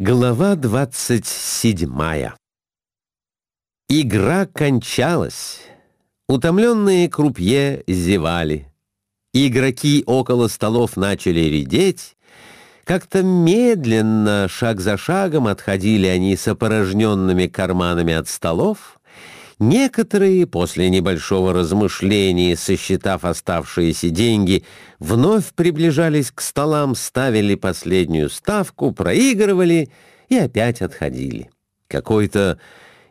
Глава двадцать седьмая Игра кончалась. Утомленные крупье зевали. Игроки около столов начали редеть. Как-то медленно, шаг за шагом, отходили они с опорожненными карманами от столов — Некоторые, после небольшого размышления, сосчитав оставшиеся деньги, вновь приближались к столам, ставили последнюю ставку, проигрывали и опять отходили. Какой-то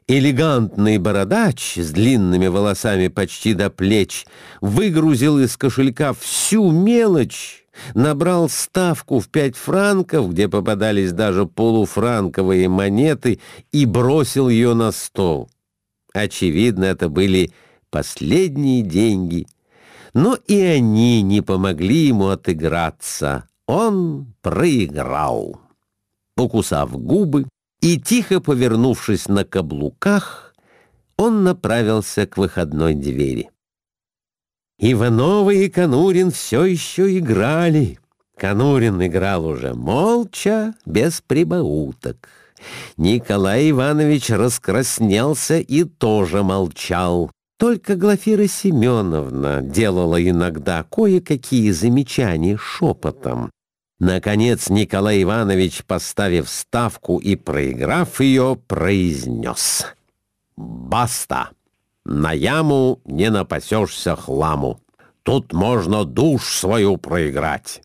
элегантный бородач с длинными волосами почти до плеч выгрузил из кошелька всю мелочь, набрал ставку в пять франков, где попадались даже полуфранковые монеты, и бросил ее на стол. Очевидно, это были последние деньги. Но и они не помогли ему отыграться. Он проиграл. Укусав губы и тихо повернувшись на каблуках, он направился к выходной двери. Иванова и Конурин все еще играли. Конурин играл уже молча, без прибауток. Николай Иванович раскраснелся и тоже молчал. Только Глафира Семеновна делала иногда кое-какие замечания шепотом. Наконец Николай Иванович, поставив ставку и проиграв ее, произнес. «Баста! На яму не напасешься хламу. Тут можно душ свою проиграть».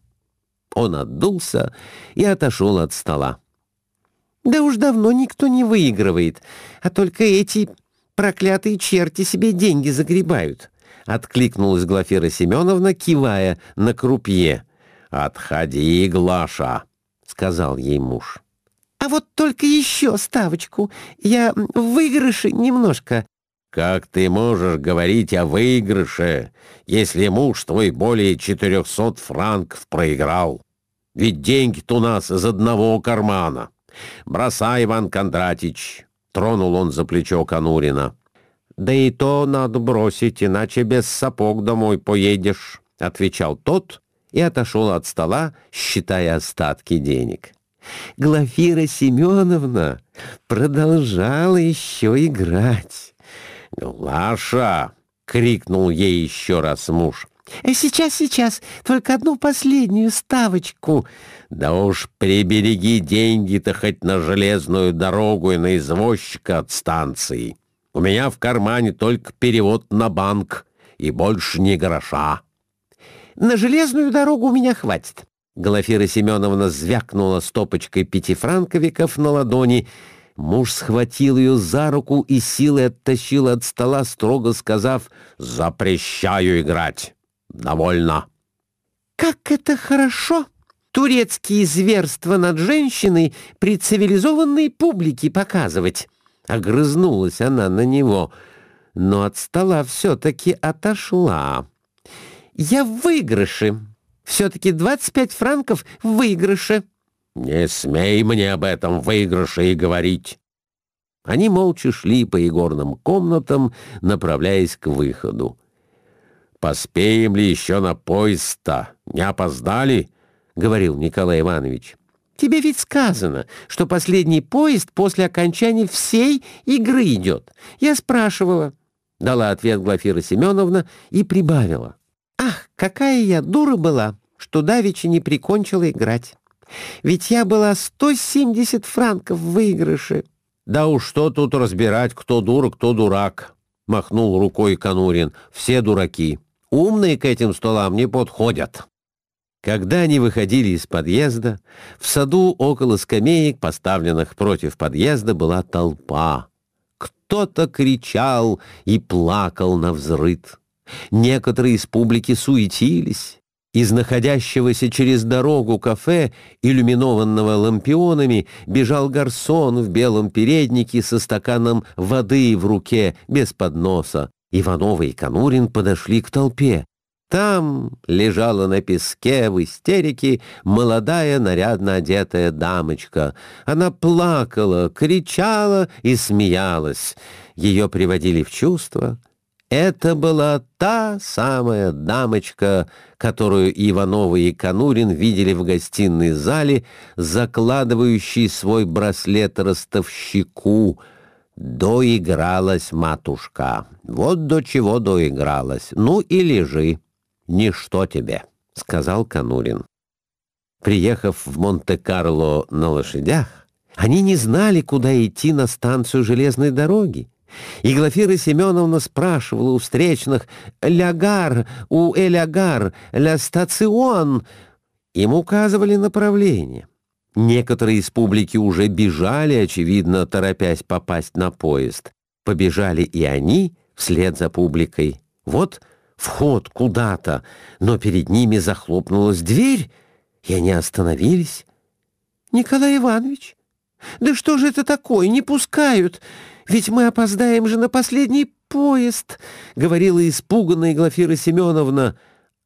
Он отдулся и отошел от стола. Да уж давно никто не выигрывает, а только эти проклятые черти себе деньги загребают. Откликнулась Глафира Семеновна, кивая на крупье. «Отходи, Глаша», — сказал ей муж. «А вот только еще ставочку. Я в выигрыше немножко». «Как ты можешь говорить о выигрыше, если муж твой более четырехсот франков проиграл? Ведь деньги-то у нас из одного кармана». «Бросай, Иван Кондратич!» — тронул он за плечо Конурина. «Да и то надо бросить, иначе без сапог домой поедешь», — отвечал тот и отошел от стола, считая остатки денег. Глафира Семеновна продолжала еще играть. «Глаша!» — крикнул ей еще раз муж. «Сейчас, сейчас, только одну последнюю ставочку». «Да уж прибереги деньги-то хоть на железную дорогу и на извозчика от станции. У меня в кармане только перевод на банк, и больше ни гроша». «На железную дорогу у меня хватит». Глафира Семеновна звякнула стопочкой пятифранковиков на ладони. Муж схватил ее за руку и силой оттащил от стола, строго сказав «Запрещаю играть». «Довольно». «Как это хорошо!» Турецкие зверства над женщиной при цивилизованной публике показывать. Огрызнулась она на него, но от стола все-таки отошла. «Я в выигрыше. Все-таки 25 франков в выигрыше». «Не смей мне об этом выигрыше и говорить». Они молча шли по игорным комнатам, направляясь к выходу. «Поспеем ли еще на поезд-то? Не опоздали?» — говорил Николай Иванович. «Тебе ведь сказано, что последний поезд после окончания всей игры идет. Я спрашивала». Дала ответ Глафира Семеновна и прибавила. «Ах, какая я дура была, что давеча не прикончила играть. Ведь я была 170 франков в выигрыше». «Да уж что тут разбирать, кто дура, кто дурак», — махнул рукой Конурин. «Все дураки». Умные к этим столам не подходят. Когда они выходили из подъезда, в саду около скамеек, поставленных против подъезда, была толпа. Кто-то кричал и плакал на взрыд. Некоторые из публики суетились. Из находящегося через дорогу кафе, иллюминованного лампионами, бежал гарсон в белом переднике со стаканом воды в руке, без подноса. Иванова и Конурин подошли к толпе. Там лежала на песке в истерике молодая нарядно одетая дамочка. Она плакала, кричала и смеялась. Ее приводили в чувство. Это была та самая дамочка, которую Иванова и Конурин видели в гостиной зале, закладывающий свой браслет ростовщику. Доигралась матушка. Вот до чего доигралась. Ну и лежи. Ничто тебе, — сказал Конурин. Приехав в Монте-Карло на лошадях, они не знали, куда идти на станцию железной дороги. И Глафира Семеновна спрашивала у встречных «Лягар, у Элягар, ля стацион». Им указывали направление. Некоторые из публики уже бежали, очевидно, торопясь попасть на поезд. Побежали и они вслед за публикой. Вот вход куда-то, но перед ними захлопнулась дверь, и они остановились. «Николай Иванович, да что же это такое? Не пускают!» Ведь мы опоздаем же на последний поезд, — говорила испуганная Глафира Семеновна.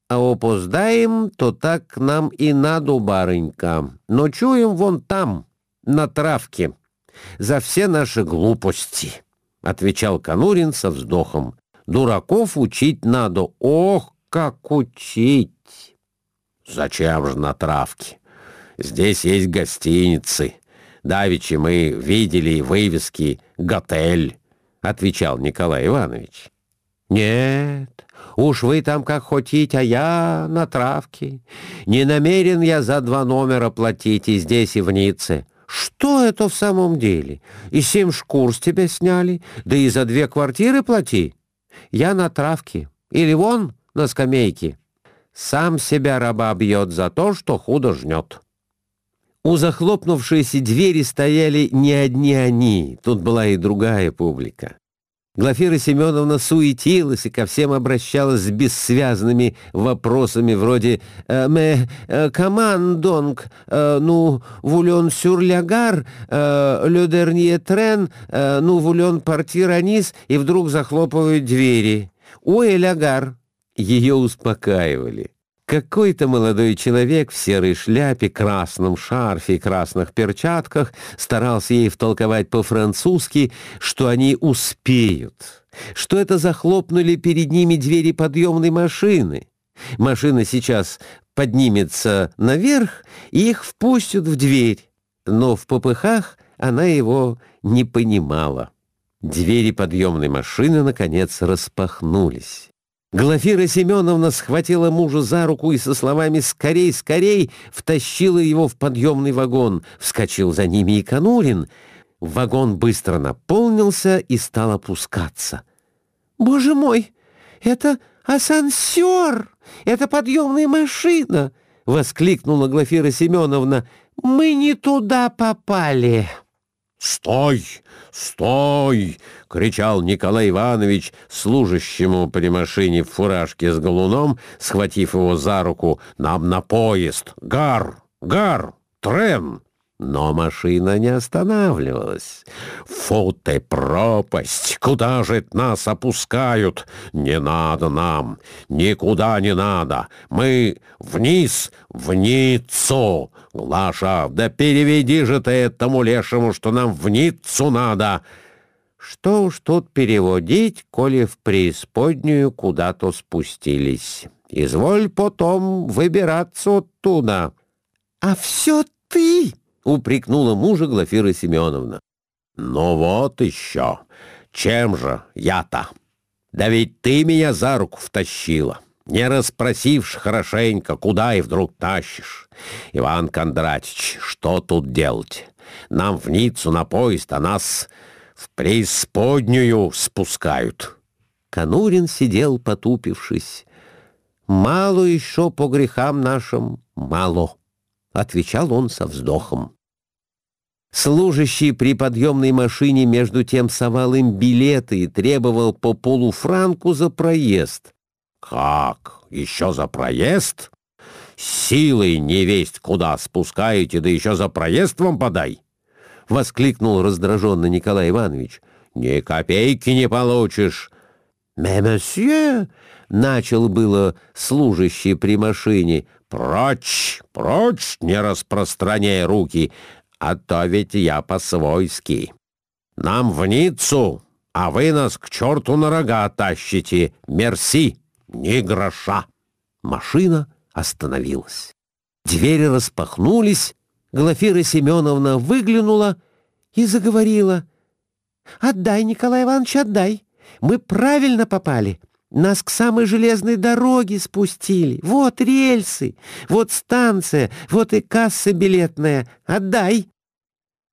А опоздаем, то так нам и надо, барынька. Но чуем вон там, на травке, за все наши глупости, — отвечал Конурин со вздохом. Дураков учить надо. Ох, как учить! Зачем же на травке? Здесь есть гостиницы. Давичи мы видели вывески «Готель», — отвечал Николай Иванович. «Нет, уж вы там как хотите, а я на травке. Не намерен я за два номера платить и здесь, и в Ницце. Что это в самом деле? И семь шкур с тебя сняли, да и за две квартиры плати. Я на травке. Или вон на скамейке. Сам себя раба бьет за то, что худо жнет». У захлопнувшейся двери стояли не одни они, тут была и другая публика. Глафира Семеновна суетилась и ко всем обращалась с бессвязными вопросами вроде «Э, «Мэ э, коман донг, э, ну, вулен сюрлягар, ле трен, ну, вулен партиранис» и вдруг захлопывают двери. «Ой, лягар!» Ее успокаивали. Какой-то молодой человек в серой шляпе, красном шарфе и красных перчатках старался ей втолковать по-французски, что они успеют, что это захлопнули перед ними двери подъемной машины. Машина сейчас поднимется наверх, и их впустят в дверь. Но в попыхах она его не понимала. Двери подъемной машины, наконец, распахнулись. Глафира Семеновна схватила мужа за руку и со словами «Скорей, скорей!» втащила его в подъемный вагон. Вскочил за ними и Конурин. Вагон быстро наполнился и стал опускаться. «Боже мой! Это асансер! Это подъемная машина!» — воскликнула Глафира Семеновна. «Мы не туда попали!» «Стой! Стой!» — кричал Николай Иванович служащему при машине в фуражке с галуном, схватив его за руку. «Нам на поезд! Гар! Гар! Трен!» Но машина не останавливалась. «Фу ты, пропасть! Куда же нас опускают? Не надо нам! Никуда не надо! Мы вниз, в Ниццу! Глаша, да переведи же ты этому лешему, что нам в Ниццу надо!» Что уж тут переводить, коли в преисподнюю куда-то спустились. Изволь потом выбираться оттуда. — А все ты! Упрекнула мужа Глафира Семеновна. «Ну вот еще! Чем же я-то? Да ведь ты меня за руку втащила, не расспросивши хорошенько, куда и вдруг тащишь. Иван Кондратич, что тут делать? Нам в Ниццу на поезд, а нас в преисподнюю спускают». Конурин сидел, потупившись. «Мало еще по грехам нашим, мало», — отвечал он со вздохом. Служащий при подъемной машине между тем совал им билеты и требовал по полуфранку за проезд. «Как? Еще за проезд? Силой невесть куда спускаете, да еще за проезд вам подай!» — воскликнул раздраженно Николай Иванович. «Ни копейки не получишь!» «Mais, monsieur!» — начал было служащий при машине. «Прочь, прочь, не распространяй руки! А то ведь я по-свойски. Нам в Ниццу, а вы нас к черту на рога тащите. Мерси, ни гроша. Машина остановилась. Двери распахнулись, Глафира Семеновна выглянула и заговорила. «Отдай, Николай Иванович, отдай. Мы правильно попали. Нас к самой железной дороге спустили. Вот рельсы, вот станция, вот и касса билетная. Отдай!»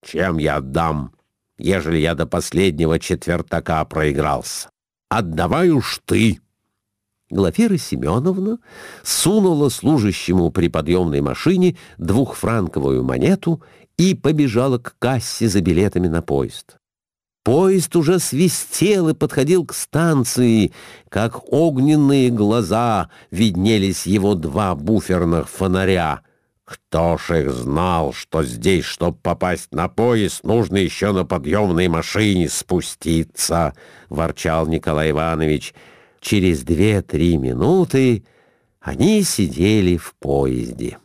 «Чем я отдам, ежели я до последнего четвертака проигрался? Отдавай уж ты!» Глафира Семеновна сунула служащему при подъемной машине двухфранковую монету и побежала к кассе за билетами на поезд. Поезд уже свистел и подходил к станции, как огненные глаза виднелись его два буферных фонаря. «Кто ж их знал, что здесь, чтобы попасть на поезд, нужно еще на подъемной машине спуститься?» — ворчал Николай Иванович. Через две-три минуты они сидели в поезде.